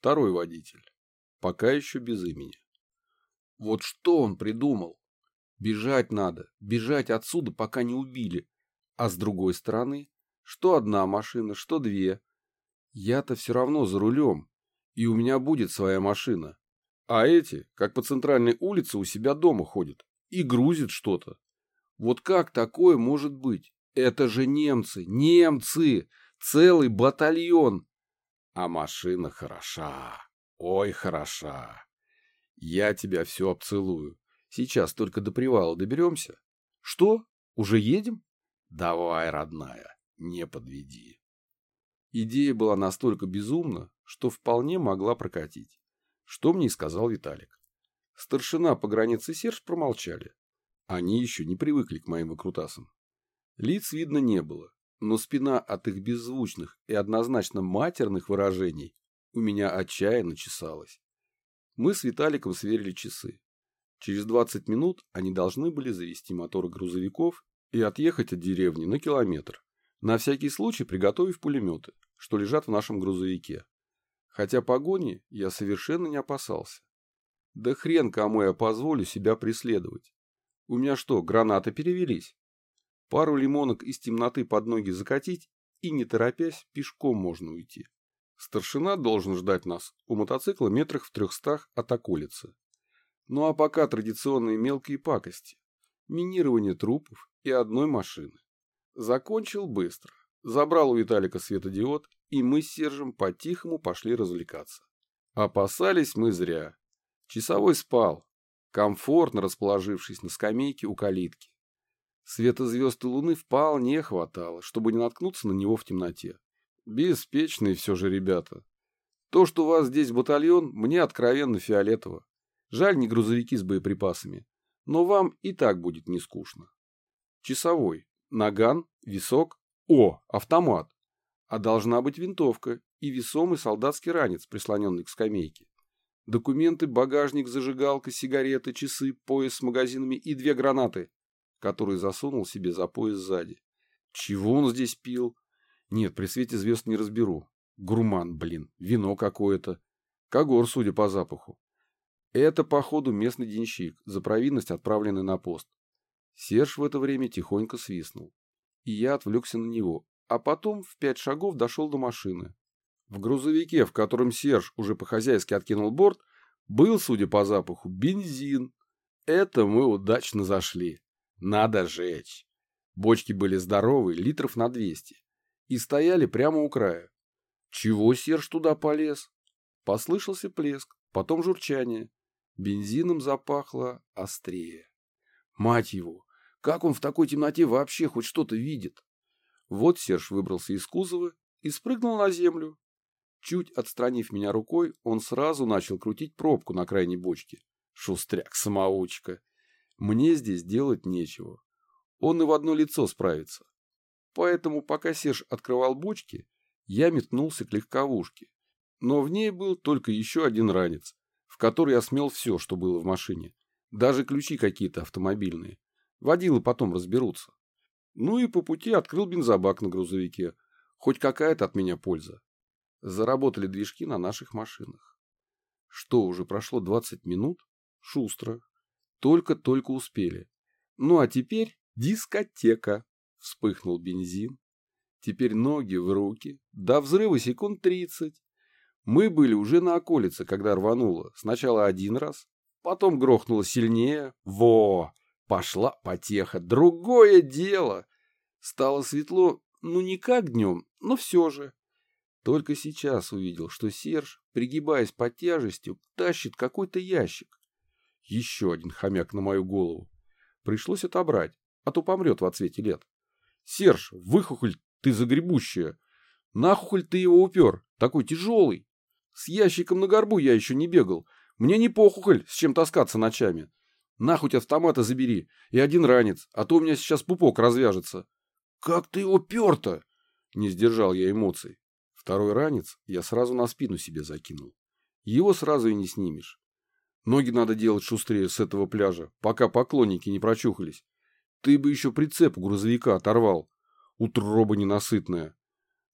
второй водитель, пока еще без имени. Вот что он придумал? Бежать надо, бежать отсюда, пока не убили. А с другой стороны, что одна машина, что две. Я-то все равно за рулем, и у меня будет своя машина. А эти, как по центральной улице, у себя дома ходят и грузят что-то. Вот как такое может быть? Это же немцы, немцы, целый батальон. А машина хороша, ой, хороша. Я тебя все обцелую. Сейчас только до привала доберемся. Что? Уже едем? Давай, родная, не подведи. Идея была настолько безумна, что вполне могла прокатить. Что мне и сказал Виталик. Старшина по границе Серж промолчали. Они еще не привыкли к моим выкрутасам. Лиц видно не было, но спина от их беззвучных и однозначно матерных выражений у меня отчаянно чесалась. Мы с Виталиком сверили часы. Через 20 минут они должны были завести моторы грузовиков и отъехать от деревни на километр, на всякий случай приготовив пулеметы, что лежат в нашем грузовике. Хотя погони я совершенно не опасался. Да хрен кому я позволю себя преследовать. У меня что, гранаты перевелись? Пару лимонок из темноты под ноги закатить и, не торопясь, пешком можно уйти. Старшина должен ждать нас у мотоцикла метрах в трехстах от околицы. Ну а пока традиционные мелкие пакости. Минирование трупов и одной машины. Закончил быстро. Забрал у Виталика светодиод, и мы с Сержем по-тихому пошли развлекаться. Опасались мы зря. Часовой спал, комфортно расположившись на скамейке у калитки. Света звезд и луны вполне хватало, чтобы не наткнуться на него в темноте. Беспечные все же ребята. То, что у вас здесь батальон, мне откровенно фиолетово. Жаль не грузовики с боеприпасами. Но вам и так будет не скучно. Часовой. Наган, висок. О, автомат. А должна быть винтовка и весомый солдатский ранец, прислоненный к скамейке. Документы, багажник, зажигалка, сигареты, часы, пояс с магазинами и две гранаты, которые засунул себе за пояс сзади. Чего он здесь пил? Нет, при свете звезд не разберу. Гурман, блин, вино какое-то. Когор, судя по запаху. Это, походу, местный денщик, за провинность отправленный на пост. Серж в это время тихонько свистнул. И я отвлекся на него, а потом в пять шагов дошел до машины. В грузовике, в котором Серж уже по-хозяйски откинул борт, был, судя по запаху, бензин. Это мы удачно зашли. Надо жечь. Бочки были здоровые, литров на двести и стояли прямо у края. Чего Серж туда полез? Послышался плеск, потом журчание. Бензином запахло острее. Мать его, как он в такой темноте вообще хоть что-то видит? Вот Серж выбрался из кузова и спрыгнул на землю. Чуть отстранив меня рукой, он сразу начал крутить пробку на крайней бочке. Шустряк-самоучка. Мне здесь делать нечего. Он и в одно лицо справится. Поэтому, пока Серж открывал бочки, я метнулся к легковушке. Но в ней был только еще один ранец, в который я смел все, что было в машине. Даже ключи какие-то автомобильные. Водилы потом разберутся. Ну и по пути открыл бензобак на грузовике. Хоть какая-то от меня польза. Заработали движки на наших машинах. Что, уже прошло 20 минут? Шустро. Только-только успели. Ну а теперь дискотека. Вспыхнул бензин. Теперь ноги в руки. До взрыва секунд тридцать. Мы были уже на околице, когда рвануло. Сначала один раз, потом грохнуло сильнее. Во! Пошла потеха. Другое дело. Стало светло, ну не как днем, но все же. Только сейчас увидел, что Серж, пригибаясь под тяжестью, тащит какой-то ящик. Еще один хомяк на мою голову. Пришлось отобрать, а то помрет в отсвете лет. Серж, выхухоль ты загребущая. Нахухоль ты его упер, такой тяжелый. С ящиком на горбу я еще не бегал. Мне не похухоль, с чем таскаться ночами. Нахуй автомата забери и один ранец, а то у меня сейчас пупок развяжется. Как ты его пер-то? Не сдержал я эмоций. Второй ранец я сразу на спину себе закинул. Его сразу и не снимешь. Ноги надо делать шустрее с этого пляжа, пока поклонники не прочухались. Ты бы еще прицеп грузовика оторвал. Утроба ненасытная.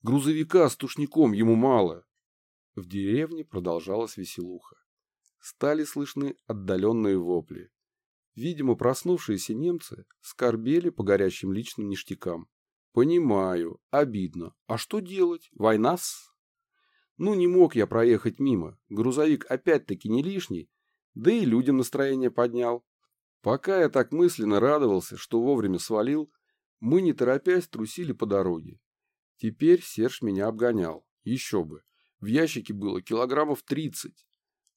Грузовика с тушником ему мало. в деревне продолжалась веселуха. Стали слышны отдаленные вопли. Видимо, проснувшиеся немцы скорбели по горящим личным ништякам. Понимаю, обидно. А что делать? Война-с? Ну, не мог я проехать мимо. Грузовик опять-таки не лишний, да и людям настроение поднял. Пока я так мысленно радовался, что вовремя свалил, мы, не торопясь, трусили по дороге. Теперь Серж меня обгонял. Еще бы. В ящике было килограммов тридцать.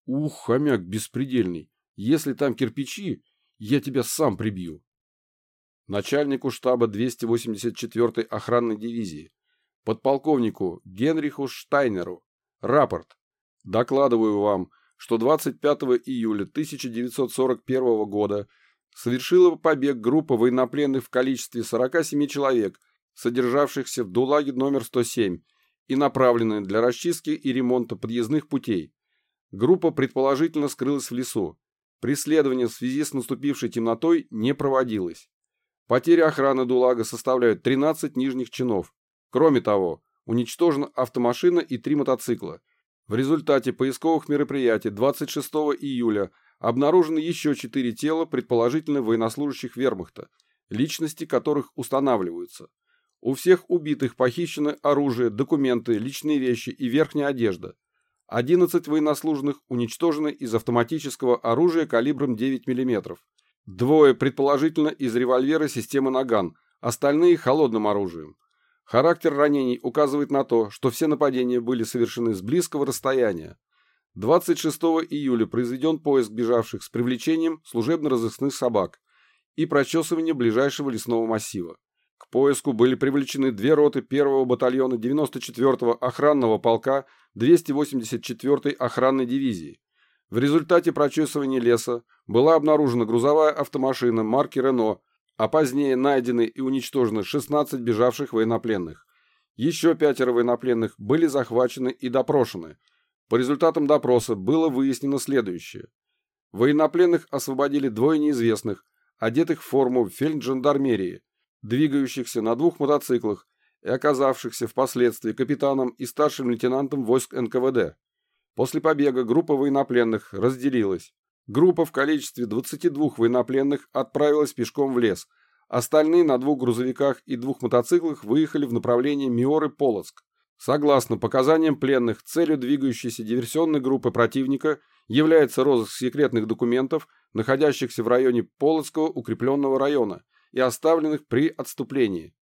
Ух, хомяк беспредельный. Если там кирпичи, я тебя сам прибью. Начальнику штаба 284-й охранной дивизии, подполковнику Генриху Штайнеру, рапорт. Докладываю вам, что 25 июля 1941 года совершила побег группа военнопленных в количестве 47 человек, содержавшихся в ДУЛАГе номер 107 и направленные для расчистки и ремонта подъездных путей. Группа предположительно скрылась в лесу. Преследование в связи с наступившей темнотой не проводилось. Потери охраны ДУЛАГа составляют 13 нижних чинов. Кроме того, уничтожена автомашина и три мотоцикла. В результате поисковых мероприятий 26 июля обнаружены еще четыре тела, предположительно военнослужащих вермахта, личности которых устанавливаются. У всех убитых похищены оружие, документы, личные вещи и верхняя одежда. 11 военнослужащих уничтожены из автоматического оружия калибром 9 мм. Двое, предположительно, из револьвера системы «Наган», остальные – холодным оружием. Характер ранений указывает на то, что все нападения были совершены с близкого расстояния. 26 июля произведен поиск бежавших с привлечением служебно-розыскных собак и прочесывание ближайшего лесного массива. К поиску были привлечены две роты 1-го батальона 94-го охранного полка 284-й охранной дивизии. В результате прочесывания леса была обнаружена грузовая автомашина марки «Рено» а позднее найдены и уничтожены 16 бежавших военнопленных. Еще пятеро военнопленных были захвачены и допрошены. По результатам допроса было выяснено следующее. Военнопленных освободили двое неизвестных, одетых в форму фельджандармерии, двигающихся на двух мотоциклах и оказавшихся впоследствии капитаном и старшим лейтенантом войск НКВД. После побега группа военнопленных разделилась. Группа в количестве 22 военнопленных отправилась пешком в лес. Остальные на двух грузовиках и двух мотоциклах выехали в направлении Миоры-Полоцк. Согласно показаниям пленных, целью двигающейся диверсионной группы противника является розыск секретных документов, находящихся в районе Полоцкого укрепленного района и оставленных при отступлении.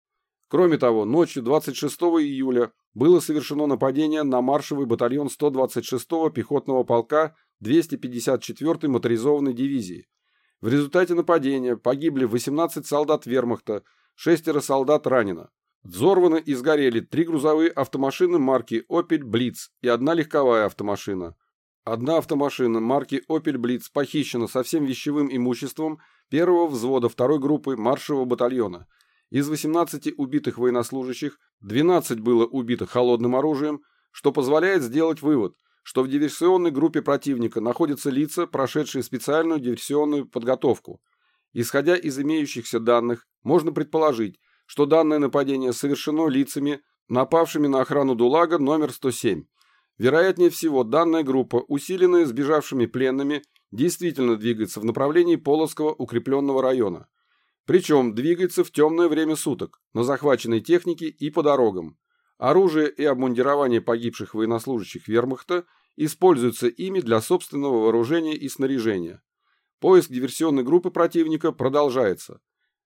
Кроме того, ночью 26 июля было совершено нападение на маршевый батальон 126-го пехотного полка 254-й моторизованной дивизии. В результате нападения погибли 18 солдат вермахта, шестеро солдат ранено. Взорваны и сгорели три грузовые автомашины марки Opel Blitz и одна легковая автомашина. Одна автомашина марки Opel Blitz похищена со всем вещевым имуществом первого взвода второй группы маршевого батальона. Из 18 убитых военнослужащих 12 было убито холодным оружием, что позволяет сделать вывод – что в диверсионной группе противника находятся лица, прошедшие специальную диверсионную подготовку. Исходя из имеющихся данных, можно предположить, что данное нападение совершено лицами, напавшими на охрану ДУЛАГа номер 107. Вероятнее всего, данная группа, усиленная сбежавшими пленными, действительно двигается в направлении Полоцкого укрепленного района. Причем двигается в темное время суток, на захваченной технике и по дорогам. Оружие и обмундирование погибших военнослужащих вермахта используются ими для собственного вооружения и снаряжения. Поиск диверсионной группы противника продолжается.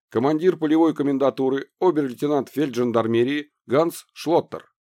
Командир полевой комендатуры обер-лейтенант фельджандармерии Ганс Шлоттер.